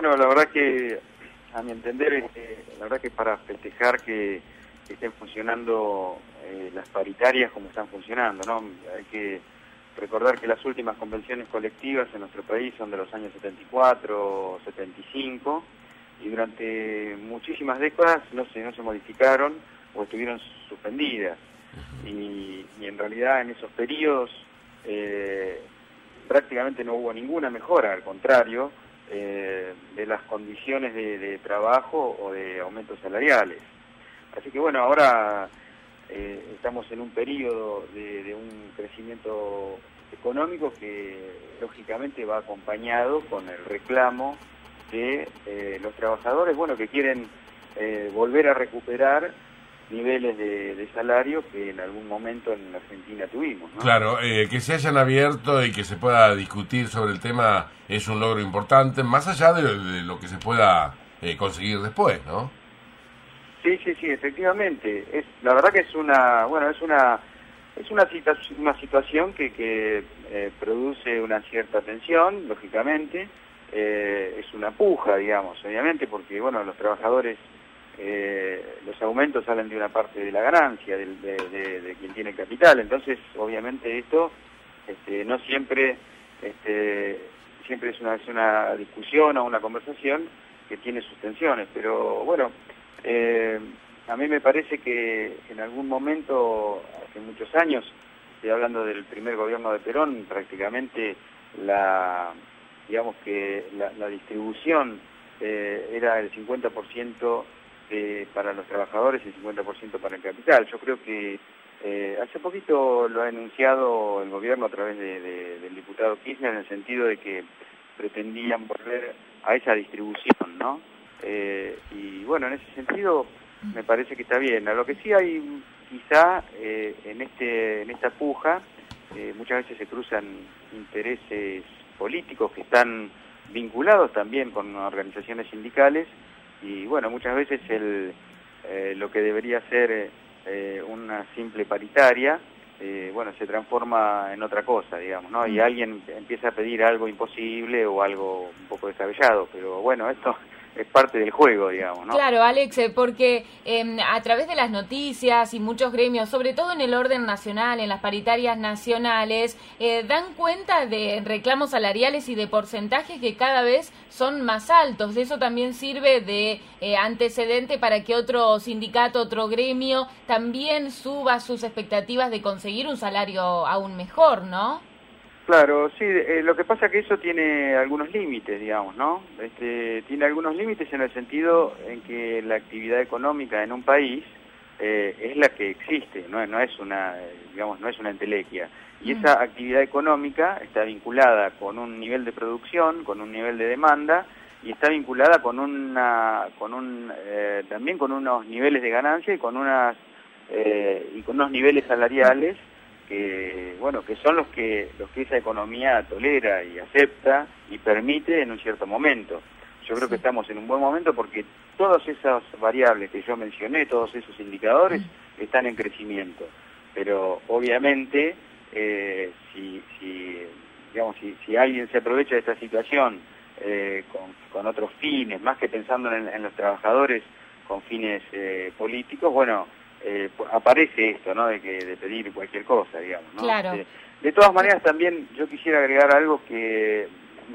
Bueno, la verdad que, a mi entender, este, la verdad que para festejar que, estén funcionando eh, las paritarias como están funcionando, ¿no? Hay que recordar que las últimas convenciones colectivas en nuestro país son de los años 74, 75, y durante muchísimas décadas no se, no se modificaron o estuvieron suspendidas. Y, en realidad en esos periodos eh, prácticamente no hubo ninguna mejora, al contrario, eh, de las condiciones de, trabajo o de aumentos salariales. Así que bueno, ahora eh, estamos en un periodo de, un crecimiento económico que lógicamente va acompañado con el reclamo de eh, los trabajadores, bueno, que quieren volver a recuperar niveles de, salario que en algún momento en Argentina tuvimos. Claro, eh, que se hayan abierto y que se pueda discutir sobre el tema es un logro importante, más allá de, lo que se pueda eh, conseguir después, ¿no? Sí, sí, sí, efectivamente. Es la verdad que es una, bueno, es una es una, una situación que, que eh, produce una cierta tensión, lógicamente. es una puja, digamos, obviamente, porque bueno, los trabajadores eh, los aumentos salen de una parte de la ganancia de, quien tiene capital, entonces obviamente esto este, no siempre este, siempre es una, discusión o una conversación que tiene sus tensiones, pero bueno, eh, a mí me parece que en algún momento, hace muchos años, estoy hablando del primer gobierno de Perón, prácticamente la digamos que la, distribución eh, era el 50% eh, para los trabajadores y 50% para el capital. Yo creo que eh, hace poquito lo ha enunciado el gobierno a través del diputado Kirchner en el sentido de que pretendían volver a esa distribución, ¿no? Eh, y bueno, en ese sentido me parece que está bien. A lo que sí hay quizá en, este, en esta puja muchas veces se cruzan intereses políticos que están vinculados también con organizaciones sindicales y bueno, muchas veces el, eh, lo que debería ser eh, una simple paritaria, eh, bueno, se transforma en otra cosa, digamos, ¿no? Y mm. alguien empieza a pedir algo imposible o algo un poco descabellado, pero bueno, esto es parte del juego, digamos, ¿no? Claro, Alex, eh, porque em, a través de las noticias y muchos gremios, sobre todo en el orden nacional, en las paritarias nacionales, eh, dan cuenta de reclamos salariales y de porcentajes que cada vez son más altos. Eso también sirve de eh, antecedente para que otro sindicato, otro gremio, también suba sus expectativas de conseguir un salario aún mejor, ¿no? Claro, sí, eh, lo que pasa es que eso tiene algunos límites, digamos, ¿no? Este, tiene algunos límites en el sentido en que la actividad económica en un país eh, es la que existe, no, no es una, digamos, no es una entelequia. Y mm. esa actividad económica está vinculada con un nivel de producción, con un nivel de demanda y está vinculada con una, con un, eh, también con unos niveles de ganancia y con unas y con unos niveles salariales que bueno que son los que los que esa economía tolera y acepta y permite en un cierto momento. Yo creo que estamos en un buen momento porque todas esas variables que yo mencioné todos esos indicadores están en crecimiento. Pero obviamente eh, si, si digamos si, si alguien se aprovecha de esta situación eh, con, con, otros fines más que pensando en, los trabajadores con fines eh, políticos bueno eh, aparece esto, ¿no? De, que, de pedir cualquier cosa, digamos, ¿no? Claro. De, todas maneras, también yo quisiera agregar algo que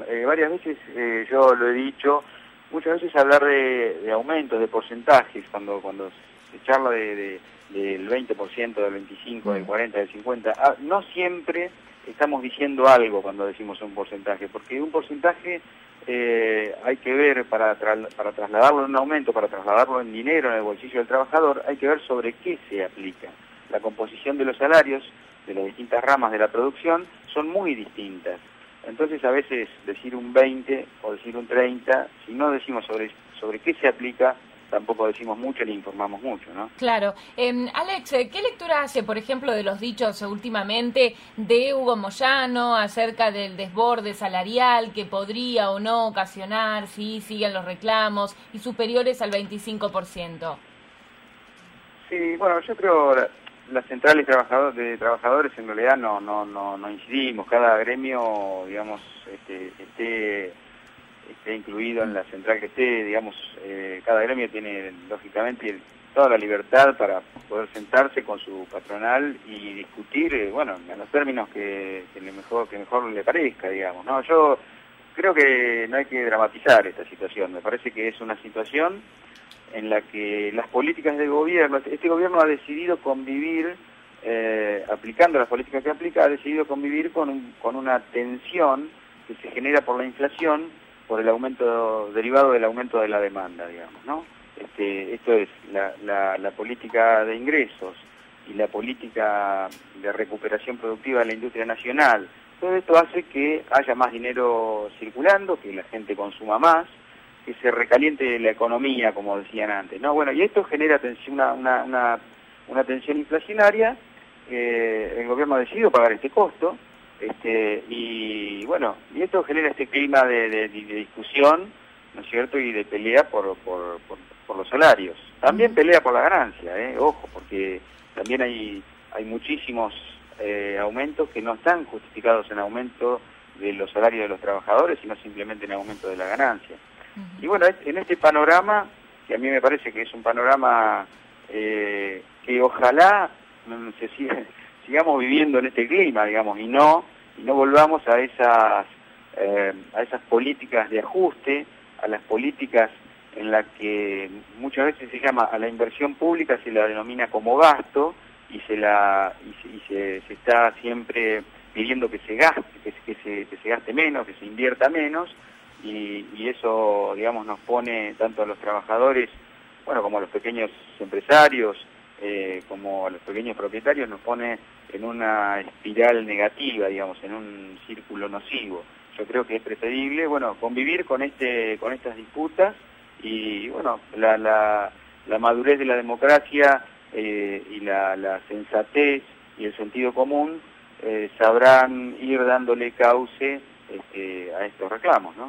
eh, varias veces eh, yo lo he dicho, muchas veces hablar de, de aumentos, de porcentajes, cuando cuando se charla de, del 20%, del 25%, del 40%, del 50%, ah, no siempre estamos diciendo algo cuando decimos un porcentaje, porque un porcentaje eh, hay que ver para, trasladarlo en un aumento, para trasladarlo en dinero en el bolsillo del trabajador, hay que ver sobre qué se aplica. La composición de los salarios de las distintas ramas de la producción son muy distintas. Entonces a veces decir un 20 o decir un 30, si no decimos sobre qué se aplica, tampoco decimos mucho ni informamos mucho, ¿no? Claro. Eh, Alex, ¿qué lectura hace, por ejemplo, de los dichos últimamente de Hugo Moyano acerca del desborde salarial que podría o no ocasionar si siguen los reclamos y superiores al 25%? Sí, bueno, yo creo las centrales de trabajadores en realidad no, no, no, no incidimos, cada gremio, digamos, este, esté esté incluido en la central que esté, digamos, eh, cada gremio tiene lógicamente toda la libertad para poder sentarse con su patronal y discutir, eh, bueno, en los términos que, mejor, le parezca, digamos, ¿no? Yo creo que no hay que dramatizar esta situación, me parece que es una situación en la que las políticas del gobierno, este gobierno ha decidido convivir, eh, aplicando las políticas que aplica, ha decidido convivir con, con una tensión que se genera por la inflación, por el aumento derivado del aumento de la demanda, digamos, ¿no? Este, esto es la, política de ingresos y la política de recuperación productiva de la industria nacional. Todo esto hace que haya más dinero circulando, que la gente consuma más, que se recaliente la economía, como decían antes. ¿no? Bueno, y esto genera una, una, una, tensión inflacionaria. Eh, el gobierno ha decidido pagar este costo. Este, y bueno, y esto genera este clima de, discusión, ¿no es cierto?, y de pelea por, por, por, los salarios. También pelea por la ganancia, ¿eh? ojo, porque también hay, hay muchísimos eh, aumentos que no están justificados en aumento de los salarios de los trabajadores, sino simplemente en aumento de la ganancia. Y bueno, en este panorama, que a mí me parece que es un panorama eh, que ojalá se sigamos viviendo en este clima, digamos, y no y no volvamos a esas eh, a esas políticas de ajuste, a las políticas en las que muchas veces se llama a la inversión pública se la denomina como gasto y se la y se, está siempre pidiendo que se gaste que, se, que se gaste menos que se invierta menos y, y, eso digamos nos pone tanto a los trabajadores bueno como a los pequeños empresarios eh, como a los pequeños propietarios nos pone en una espiral negativa, digamos, en un círculo nocivo. Yo creo que es preferible, bueno, convivir con este, con estas disputas y, bueno, la, la, madurez de la democracia eh, y la, la, sensatez y el sentido común eh, sabrán ir dándole cauce este, a estos reclamos, ¿no?